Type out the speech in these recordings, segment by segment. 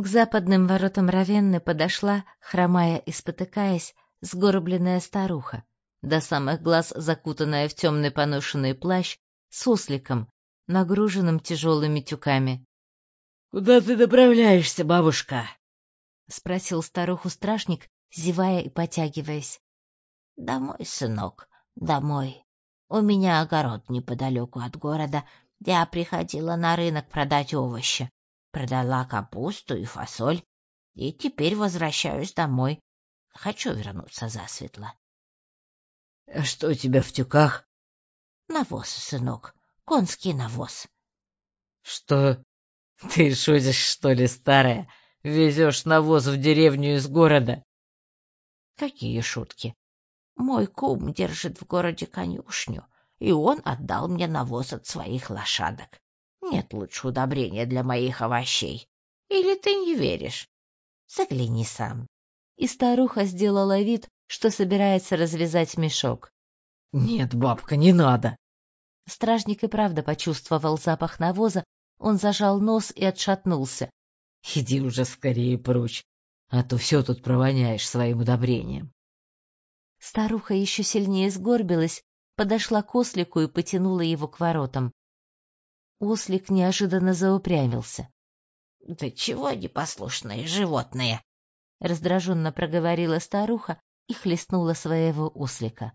К западным воротам Равенны подошла, хромая и спотыкаясь, сгорбленная старуха, до самых глаз закутанная в темный поношенный плащ, с осликом, нагруженным тяжелыми тюками. — Куда ты направляешься, бабушка? — спросил старуху страшник, зевая и потягиваясь. — Домой, сынок, домой. У меня огород неподалеку от города. Я приходила на рынок продать овощи. Продала капусту и фасоль. И теперь возвращаюсь домой. Хочу вернуться засветло. — А что у тебя в тюках? — Навоз, сынок. Конский навоз. — Что? Ты шутишь, что ли, старая? Везешь навоз в деревню из города? — Какие шутки? Мой кум держит в городе конюшню, и он отдал мне навоз от своих лошадок. Нет лучше удобрения для моих овощей. Или ты не веришь? Загляни сам. И старуха сделала вид, что собирается развязать мешок. — Нет, бабка, не надо. Стражник и правда почувствовал запах навоза, он зажал нос и отшатнулся. — Иди уже скорее прочь, а то все тут провоняешь своим удобрением. Старуха еще сильнее сгорбилась, подошла к ослику и потянула его к воротам. Ослик неожиданно заупрямился. — Да чего непослушные животные? — раздраженно проговорила старуха и хлестнула своего ослика.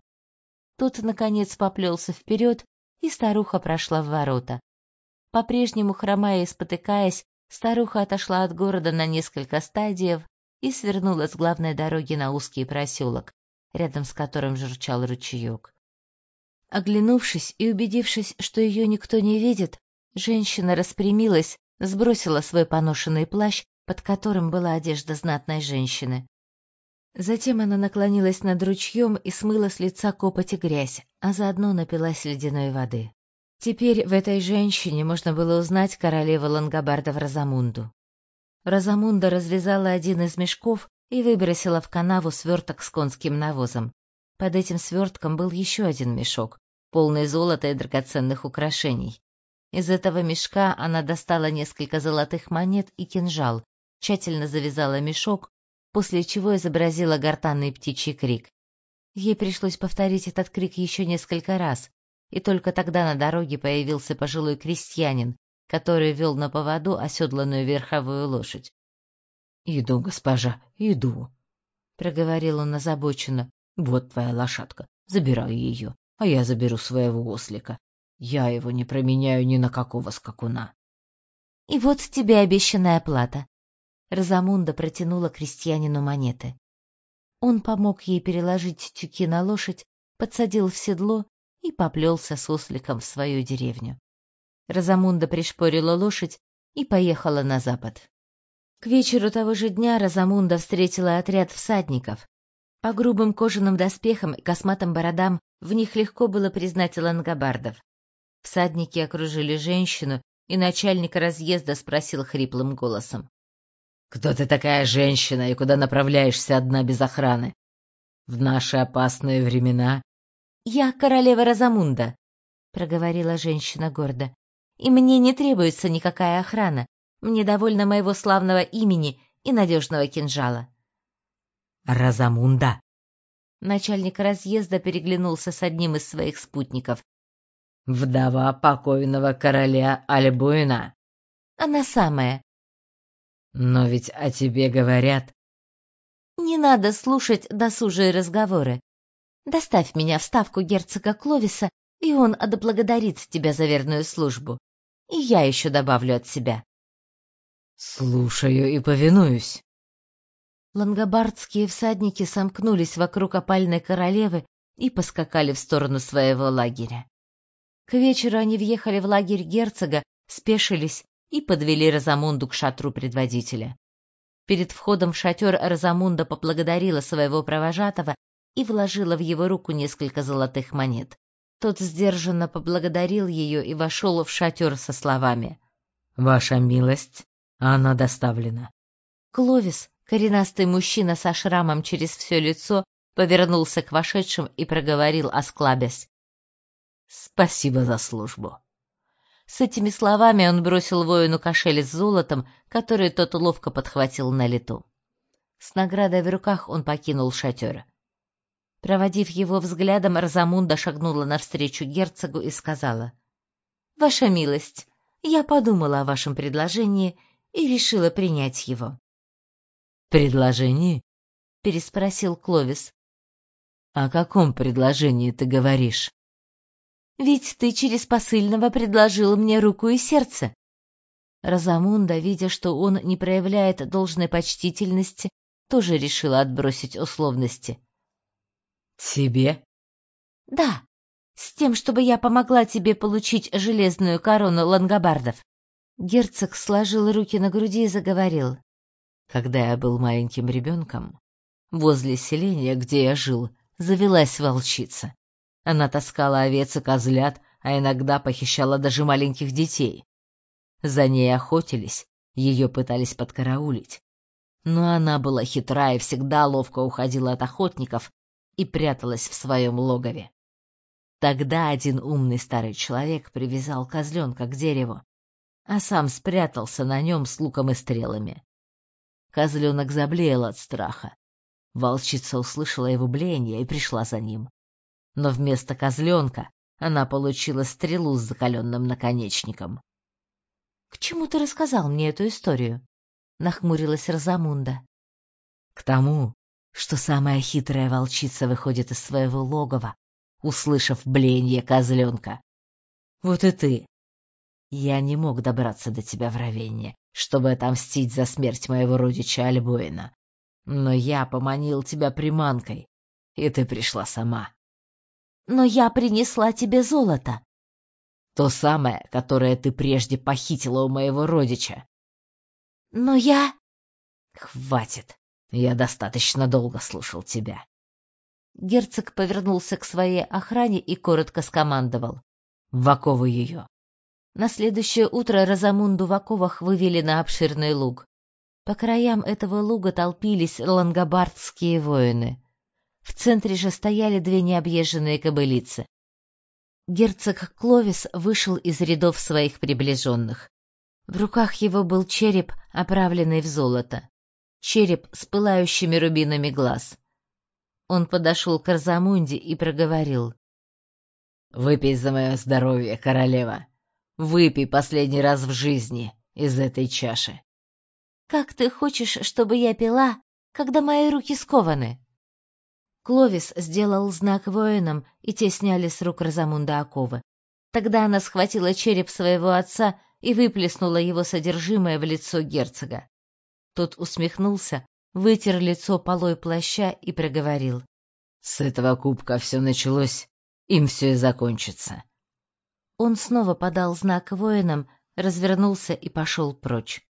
Тот, наконец, поплелся вперед, и старуха прошла в ворота. По-прежнему хромая и спотыкаясь, старуха отошла от города на несколько стадиев и свернула с главной дороги на узкий проселок, рядом с которым журчал ручеек. Оглянувшись и убедившись, что ее никто не видит, Женщина распрямилась, сбросила свой поношенный плащ, под которым была одежда знатной женщины. Затем она наклонилась над ручьем и смыла с лица копоть и грязь, а заодно напилась ледяной воды. Теперь в этой женщине можно было узнать королеву лангобардов Розамунду. Розамунда развязала один из мешков и выбросила в канаву сверток с конским навозом. Под этим свертком был еще один мешок, полный золота и драгоценных украшений. Из этого мешка она достала несколько золотых монет и кинжал, тщательно завязала мешок, после чего изобразила гортанный птичий крик. Ей пришлось повторить этот крик еще несколько раз, и только тогда на дороге появился пожилой крестьянин, который вел на поводу оседланную верховую лошадь. — Иду, госпожа, иду, — проговорил он озабоченно. — Вот твоя лошадка, забирай ее, а я заберу своего ослика. Я его не променяю ни на какого скакуна. — И вот тебе обещанная плата. Розамунда протянула крестьянину монеты. Он помог ей переложить тюки на лошадь, подсадил в седло и поплелся с осликом в свою деревню. Розамунда пришпорила лошадь и поехала на запад. К вечеру того же дня Розамунда встретила отряд всадников. По грубым кожаным доспехам и косматым бородам в них легко было признать лангобардов. Всадники окружили женщину, и начальник разъезда спросил хриплым голосом. — Кто ты такая женщина и куда направляешься одна без охраны? В наши опасные времена... — Я королева Розамунда, — проговорила женщина гордо. — И мне не требуется никакая охрана. Мне довольно моего славного имени и надежного кинжала. — Розамунда! Начальник разъезда переглянулся с одним из своих спутников Вдова покойного короля Альбуина. Она самая. Но ведь о тебе говорят. Не надо слушать досужие разговоры. Доставь меня в ставку герцога Кловиса, и он отблагодарит тебя за верную службу. И я еще добавлю от себя. Слушаю и повинуюсь. Лангобардские всадники сомкнулись вокруг опальной королевы и поскакали в сторону своего лагеря. К вечеру они въехали в лагерь герцога, спешились и подвели Розамунду к шатру предводителя. Перед входом в шатер Розамунда поблагодарила своего провожатого и вложила в его руку несколько золотых монет. Тот сдержанно поблагодарил ее и вошел в шатер со словами «Ваша милость, она доставлена». Кловис, коренастый мужчина со шрамом через все лицо, повернулся к вошедшим и проговорил, осклабясь. Спасибо за службу. С этими словами он бросил воину кошель с золотом, который тот ловко подхватил на лету. С наградой в руках он покинул шатер. Проводив его взглядом, Розамунда шагнула навстречу герцогу и сказала. — Ваша милость, я подумала о вашем предложении и решила принять его. — Предложение? — переспросил Кловис. — О каком предложении ты говоришь? — Ведь ты через посыльного предложил мне руку и сердце. Розамунда, видя, что он не проявляет должной почтительности, тоже решила отбросить условности. Тебе? Да, с тем, чтобы я помогла тебе получить железную корону лангобардов. Герцог сложил руки на груди и заговорил. Когда я был маленьким ребенком, возле селения, где я жил, завелась волчица. Она таскала овец и козлят, а иногда похищала даже маленьких детей. За ней охотились, ее пытались подкараулить. Но она была хитра и всегда ловко уходила от охотников и пряталась в своем логове. Тогда один умный старый человек привязал козленка к дереву, а сам спрятался на нем с луком и стрелами. Козленок заблеял от страха. Волчица услышала его блеяние и пришла за ним. Но вместо козленка она получила стрелу с закаленным наконечником. — К чему ты рассказал мне эту историю? — нахмурилась Розамунда. — К тому, что самая хитрая волчица выходит из своего логова, услышав блеяние козленка. Вот и ты. Я не мог добраться до тебя в Равенне, чтобы отомстить за смерть моего родича Альбоина. Но я поманил тебя приманкой, и ты пришла сама. Но я принесла тебе золото. То самое, которое ты прежде похитила у моего родича. Но я... Хватит. Я достаточно долго слушал тебя. Герцог повернулся к своей охране и коротко скомандовал. В оковы ее. На следующее утро Розамунду в оковах вывели на обширный луг. По краям этого луга толпились лангобардские воины. В центре же стояли две необъезженные кобылицы. Герцог Кловис вышел из рядов своих приближенных. В руках его был череп, оправленный в золото череп с пылающими рубинами глаз. Он подошел к Арзамунде и проговорил. «Выпей за мое здоровье, королева. Выпей последний раз в жизни из этой чаши». «Как ты хочешь, чтобы я пила, когда мои руки скованы?» Кловис сделал знак воинам, и те сняли с рук Розамунда оковы. Тогда она схватила череп своего отца и выплеснула его содержимое в лицо герцога. Тот усмехнулся, вытер лицо полой плаща и проговорил. — С этого кубка все началось, им все и закончится. Он снова подал знак воинам, развернулся и пошел прочь.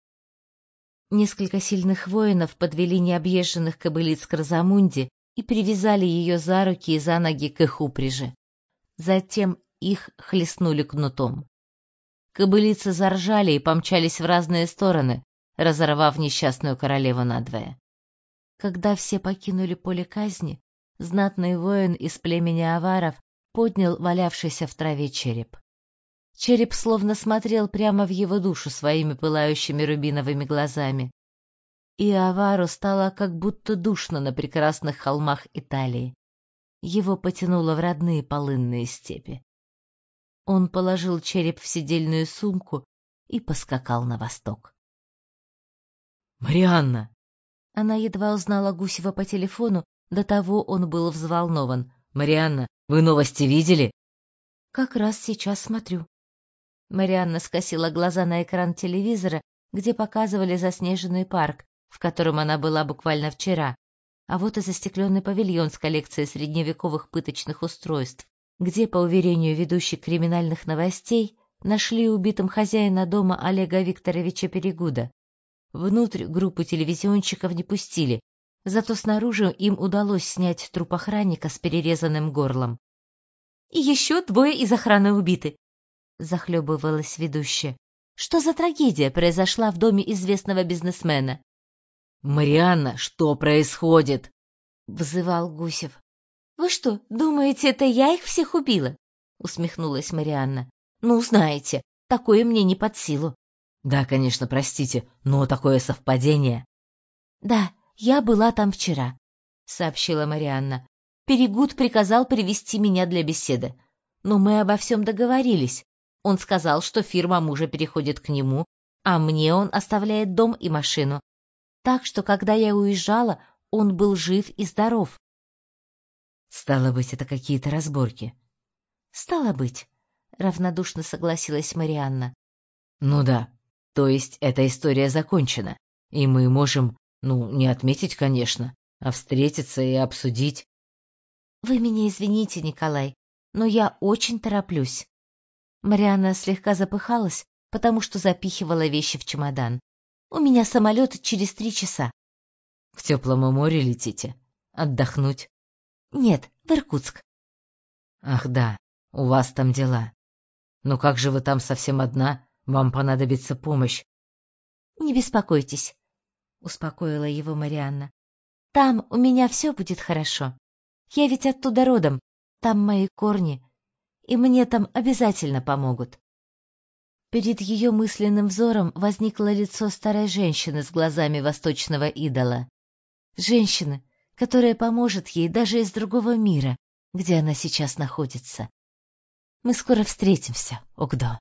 Несколько сильных воинов подвели необъезженных кобылиц к Розамунде и привязали ее за руки и за ноги к их упряжи. Затем их хлестнули кнутом. Кобылицы заржали и помчались в разные стороны, разорвав несчастную королеву надвое. Когда все покинули поле казни, знатный воин из племени аваров поднял валявшийся в траве череп. Череп словно смотрел прямо в его душу своими пылающими рубиновыми глазами. И Авару стало как будто душно на прекрасных холмах Италии. Его потянуло в родные полынные степи. Он положил череп в сидельную сумку и поскакал на восток. Марианна!» Она едва узнала Гусева по телефону, до того он был взволнован. «Марианна, вы новости видели?» «Как раз сейчас смотрю». Марианна скосила глаза на экран телевизора, где показывали заснеженный парк, в котором она была буквально вчера, а вот и застекленный павильон с коллекцией средневековых пыточных устройств, где, по уверению ведущей криминальных новостей, нашли убитым хозяина дома Олега Викторовича Перегуда. Внутрь группу телевизионщиков не пустили, зато снаружи им удалось снять труп охранника с перерезанным горлом. «И еще двое из охраны убиты», — захлебывалась ведущая. «Что за трагедия произошла в доме известного бизнесмена?» «Марианна, что происходит?» — взывал Гусев. «Вы что, думаете, это я их всех убила?» — усмехнулась Марианна. «Ну, знаете, Такое мне не под силу. Да, конечно, простите, но такое совпадение. Да, я была там вчера, сообщила Марианна. Перегуд приказал привести меня для беседы. Но мы обо всем договорились. Он сказал, что фирма мужа переходит к нему, а мне он оставляет дом и машину. Так что, когда я уезжала, он был жив и здоров. Стало быть, это какие-то разборки. Стало быть, равнодушно согласилась Марианна. Ну да. То есть эта история закончена, и мы можем, ну, не отметить, конечно, а встретиться и обсудить. Вы меня извините, Николай, но я очень тороплюсь. Марианна слегка запыхалась, потому что запихивала вещи в чемодан. У меня самолет через три часа. К теплому морю летите? Отдохнуть? Нет, в Иркутск. Ах да, у вас там дела. Но как же вы там совсем одна? Вам понадобится помощь. Не беспокойтесь, успокоила его Марианна. Там у меня все будет хорошо. Я ведь оттуда родом, там мои корни, и мне там обязательно помогут. Перед ее мысленным взором возникло лицо старой женщины с глазами восточного идола. Женщины, которая поможет ей даже из другого мира, где она сейчас находится. Мы скоро встретимся, Огдо.